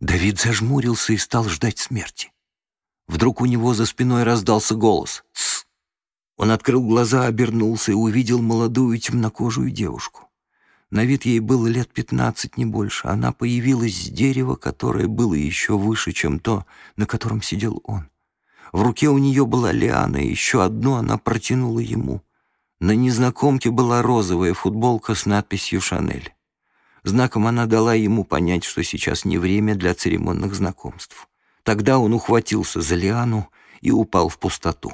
Давид зажмурился и стал ждать смерти. Вдруг у него за спиной раздался голос. «Тсс!» Он открыл глаза, обернулся и увидел молодую темнокожую девушку. На вид ей было лет пятнадцать, не больше. Она появилась с дерева, которое было еще выше, чем то, на котором сидел он. В руке у нее была лиана, и еще одну она протянула ему. На незнакомке была розовая футболка с надписью «Шанель». Знаком она дала ему понять, что сейчас не время для церемонных знакомств. Тогда он ухватился за лиану и упал в пустоту.